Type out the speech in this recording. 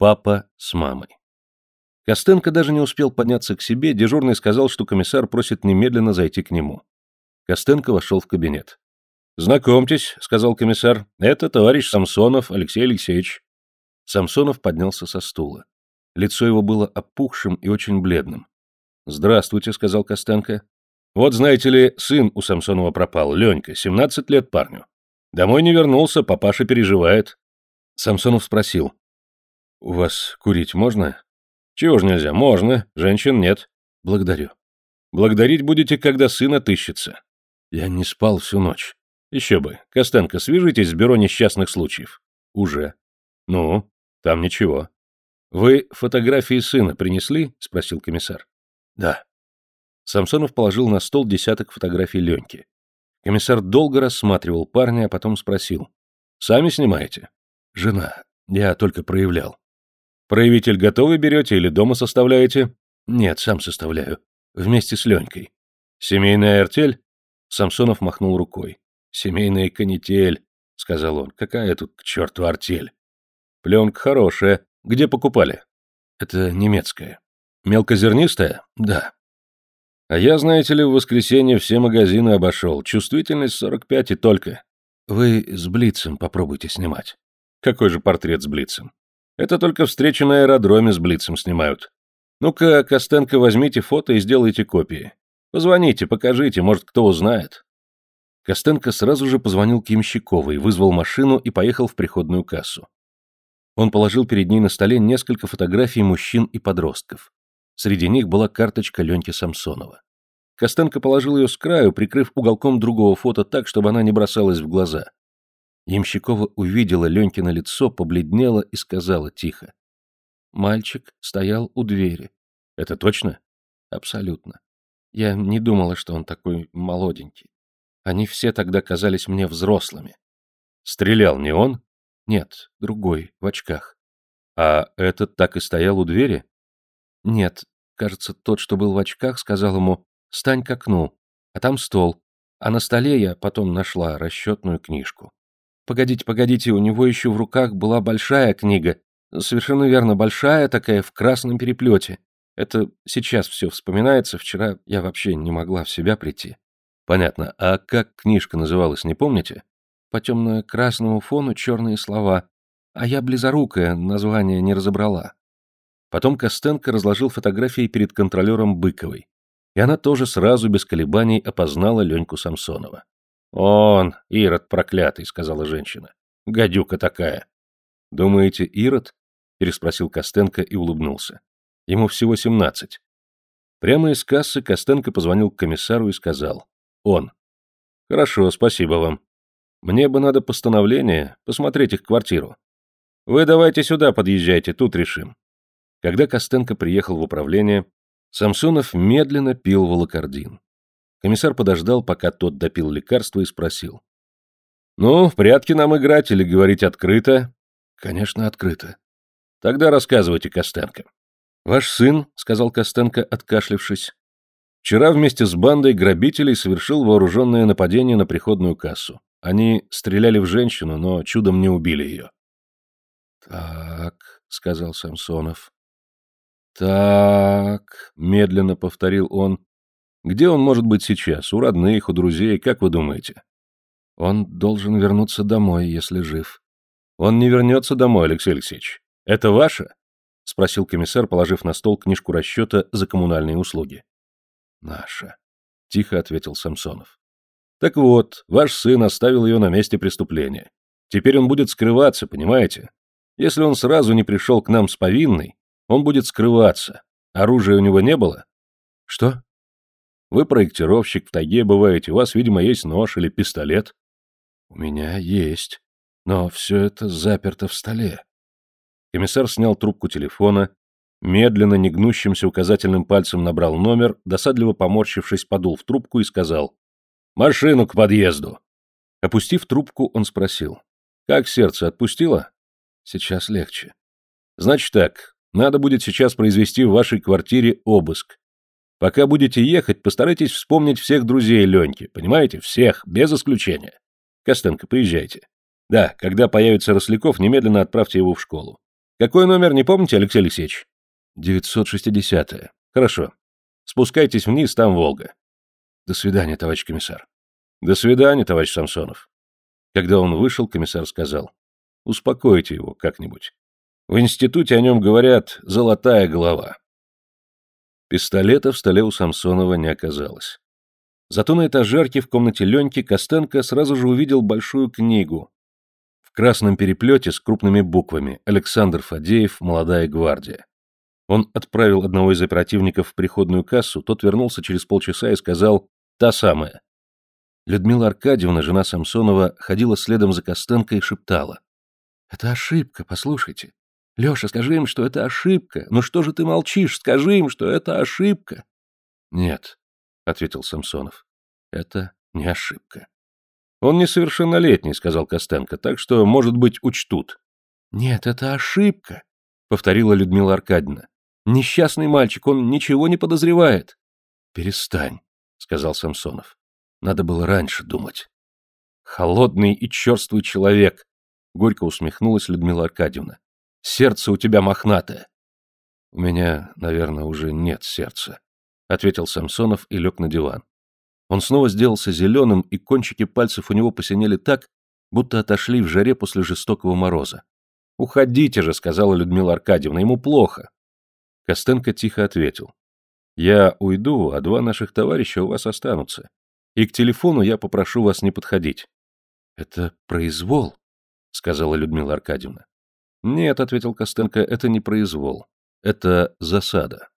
Папа с мамой. Костенко даже не успел подняться к себе, дежурный сказал, что комиссар просит немедленно зайти к нему. Костенко вошел в кабинет. «Знакомьтесь», — сказал комиссар, — «это товарищ Самсонов Алексей Алексеевич». Самсонов поднялся со стула. Лицо его было опухшим и очень бледным. «Здравствуйте», — сказал Костенко. «Вот, знаете ли, сын у Самсонова пропал, Ленька, 17 лет парню. Домой не вернулся, папаша переживает». Самсонов спросил. «У вас курить можно?» «Чего ж нельзя? Можно. Женщин нет». «Благодарю». «Благодарить будете, когда сын отыщется». «Я не спал всю ночь». «Еще бы. Костенко, свяжитесь с бюро несчастных случаев». «Уже». «Ну, там ничего». «Вы фотографии сына принесли?» — спросил комиссар. «Да». Самсонов положил на стол десяток фотографий Леньки. Комиссар долго рассматривал парня, а потом спросил. «Сами снимаете?» «Жена. Я только проявлял». Проявитель готовый берете или дома составляете? Нет, сам составляю. Вместе с Ленькой. Семейная артель? Самсонов махнул рукой. Семейная канитель, сказал он. Какая тут к черту артель? Пленка хорошая. Где покупали? Это немецкая. Мелкозернистая? Да. А я, знаете ли, в воскресенье все магазины обошел. Чувствительность 45 и только. Вы с Блицем попробуйте снимать. Какой же портрет с Блицем? Это только встречи на аэродроме с Блицем снимают. Ну-ка, Костенко, возьмите фото и сделайте копии. Позвоните, покажите, может, кто узнает. Костенко сразу же позвонил Кимщиковой, вызвал машину и поехал в приходную кассу. Он положил перед ней на столе несколько фотографий мужчин и подростков. Среди них была карточка Леньки Самсонова. Костенко положил ее с краю, прикрыв уголком другого фото так, чтобы она не бросалась в глаза. Ямщикова увидела Ленькино лицо, побледнела и сказала тихо. Мальчик стоял у двери. Это точно? Абсолютно. Я не думала, что он такой молоденький. Они все тогда казались мне взрослыми. Стрелял не он? Нет, другой, в очках. А этот так и стоял у двери? Нет, кажется, тот, что был в очках, сказал ему «Стань к окну», а там стол, а на столе я потом нашла расчетную книжку. Погодите, погодите, у него еще в руках была большая книга. Совершенно верно, большая такая, в красном переплете. Это сейчас все вспоминается, вчера я вообще не могла в себя прийти. Понятно. А как книжка называлась, не помните? По темно-красному фону черные слова. А я близорукая, название не разобрала. Потом Костенко разложил фотографии перед контролером Быковой. И она тоже сразу без колебаний опознала Леньку Самсонова. «Он, Ирод проклятый», — сказала женщина. «Гадюка такая». «Думаете, Ирод?» — переспросил Костенко и улыбнулся. «Ему всего семнадцать». Прямо из кассы Костенко позвонил к комиссару и сказал. «Он». «Хорошо, спасибо вам. Мне бы надо постановление, посмотреть их квартиру. Вы давайте сюда подъезжайте, тут решим». Когда Костенко приехал в управление, Самсонов медленно пил волокордин. Комиссар подождал, пока тот допил лекарство и спросил. «Ну, в прятки нам играть или говорить открыто?» «Конечно, открыто». «Тогда рассказывайте, Костенко». «Ваш сын», — сказал Костенко, откашлившись, «вчера вместе с бандой грабителей совершил вооруженное нападение на приходную кассу. Они стреляли в женщину, но чудом не убили ее». «Так», — сказал Самсонов. «Так», — медленно повторил он, где он может быть сейчас? У родных, у друзей, как вы думаете? Он должен вернуться домой, если жив. Он не вернется домой, Алексей Алексеевич. Это ваше? Спросил комиссар, положив на стол книжку расчета за коммунальные услуги. Наша. Тихо ответил Самсонов. Так вот, ваш сын оставил ее на месте преступления. Теперь он будет скрываться, понимаете? Если он сразу не пришел к нам с повинной, он будет скрываться. Оружия у него не было? Что? Вы проектировщик, в тайге бываете, у вас, видимо, есть нож или пистолет. У меня есть, но все это заперто в столе. Комиссар снял трубку телефона, медленно, негнущимся указательным пальцем набрал номер, досадливо поморщившись, подул в трубку и сказал «Машину к подъезду!». Опустив трубку, он спросил «Как сердце отпустило?» «Сейчас легче». «Значит так, надо будет сейчас произвести в вашей квартире обыск. Пока будете ехать, постарайтесь вспомнить всех друзей Леньки, понимаете? Всех, без исключения. Костенко, поезжайте. Да, когда появится Росляков, немедленно отправьте его в школу. Какой номер, не помните, Алексей Алексеевич? 960-е. Хорошо. Спускайтесь вниз, там Волга. До свидания, товарищ комиссар. До свидания, товарищ Самсонов. Когда он вышел, комиссар сказал. Успокойте его как-нибудь. В институте о нем говорят «золотая голова». Пистолета в столе у Самсонова не оказалось. Зато на этажерке в комнате Леньки Костенко сразу же увидел большую книгу. В красном переплете с крупными буквами «Александр Фадеев. Молодая гвардия». Он отправил одного из оперативников в приходную кассу, тот вернулся через полчаса и сказал «та самая». Людмила Аркадьевна, жена Самсонова, ходила следом за Костенко и шептала. «Это ошибка, послушайте. Леша, скажи им, что это ошибка. Ну что же ты молчишь? Скажи им, что это ошибка». «Нет», — ответил Самсонов, — «это не ошибка». «Он несовершеннолетний», — сказал Костенко, — «так что, может быть, учтут». «Нет, это ошибка», — повторила Людмила Аркадьевна. Несчастный мальчик, он ничего не подозревает. Перестань, сказал Самсонов. Надо было раньше думать. Холодный и черствый человек, горько усмехнулась Людмила Аркадьевна. Сердце у тебя мохнатое. У меня, наверное, уже нет сердца, ответил Самсонов и лег на диван. Он снова сделался зеленым, и кончики пальцев у него посинели так, будто отошли в жаре после жестокого мороза. «Уходите же», — сказала Людмила Аркадьевна, — «ему плохо». Костенко тихо ответил. «Я уйду, а два наших товарища у вас останутся. И к телефону я попрошу вас не подходить». «Это произвол», — сказала Людмила Аркадьевна. «Нет», — ответил Костенко, — «это не произвол. Это засада».